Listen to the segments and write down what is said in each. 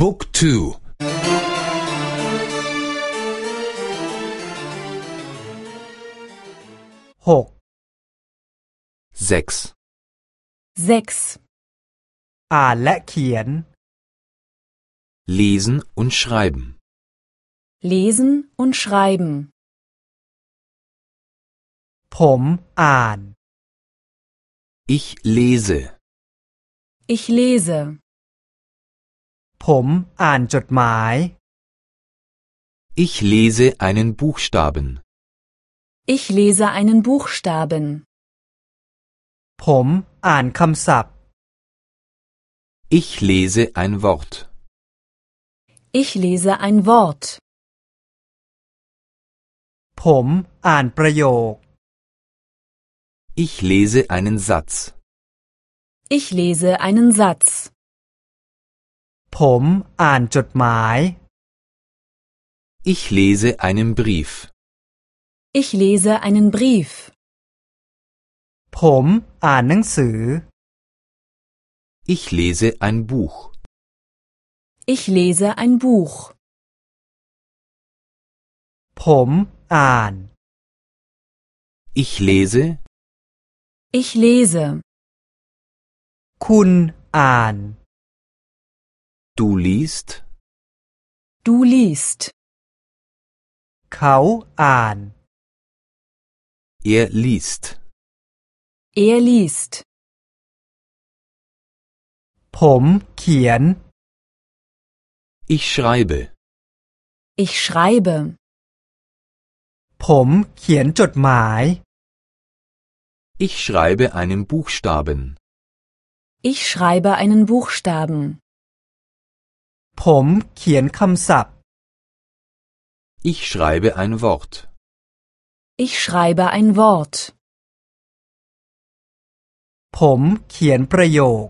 บุ๊กทู หก sechs 6. อ่านและเขียน lesen und schreiben Lesen und schreiben. ผมอ่าน ich lese Ich lese. ผมอ่านจดหมาย ich lese einen Buchstaben Ich lese einen Buchstaben. ผมอ่านคำศัพท์ ich lese ein Wort Ich lese ein Wort. ผมอ่านประโยค ich lese einen Satz Ich lese einen Satz. ผมอ่านจดหมาย ich lese einen Brief Ich lese einen Brief. ผมอ่านหนังสือ ich lese ein Buch Ich lese ein Buch. ผมอ่าน ich lese Ich lese. คุณอ่าน du liest Du liest. เขาอ่าน er liest Er liest. ผมเขียน ich schreibe Ich schreibe. ผมเขียนจดหมาย ich schreibe einen Buchstaben Ich schreibe einen Buchstaben. ผมเขียนคำศัพท์ ich schreibe ein Wort Ich schreibe ein Wort. ผมเขียนประโยค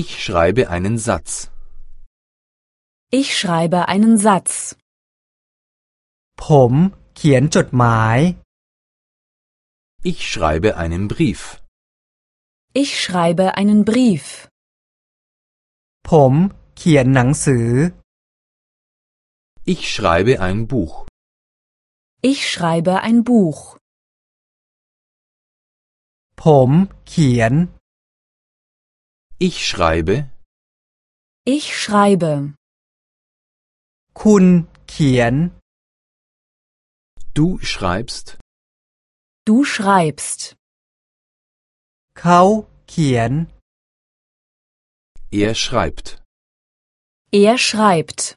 ich schreibe einen Satz Ich schreibe einen Satz. ผมเขียนจดหมาย ich schreibe einen Brief Ich schreibe einen Brief. ผม เขียนหนังสือ ich schreibe ein Buch Ich schreibe ein Buch. ผมเขียน ich schreibe Ich schreibe. คุณเขียน du schreibst Du schreibst. เขาเขียน er schreibt Er schreibt.